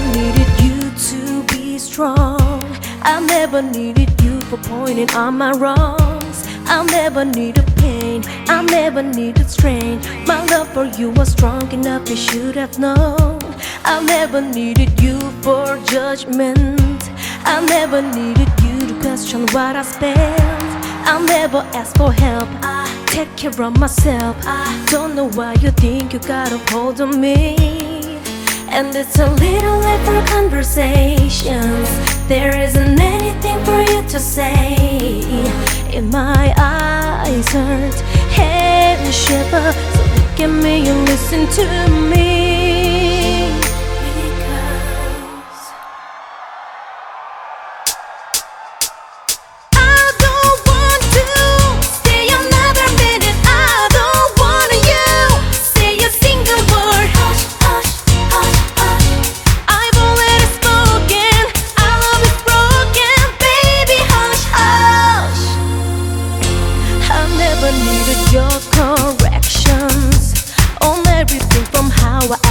needed you to be strong. I never needed you for pointing out my wrongs. I never needed pain. I never needed strain. My love for you was strong enough, you should have known. I never needed you for judgment. I never needed you to question what I spent. I never asked for help. I take care of myself. I don't know why you think you got a hold on me. And it's a little late for conversations. There isn't anything for you to say. In my eyes hurt, head shiver. Uh, so look at me and listen to me.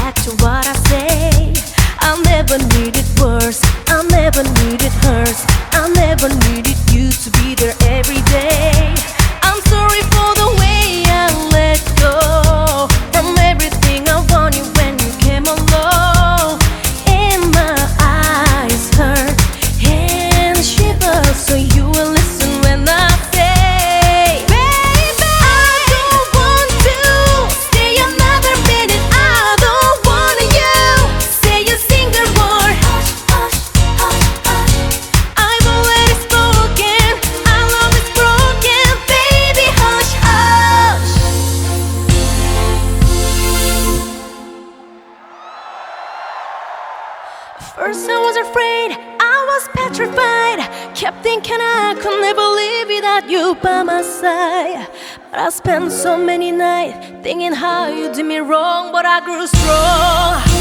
Act to what I say. I never needed words. I never needed hers. I never needed you to be there every day. First I was afraid, I was petrified. Kept thinking I could never live without you by my side. But I spent so many nights thinking how you did me wrong, but I grew strong.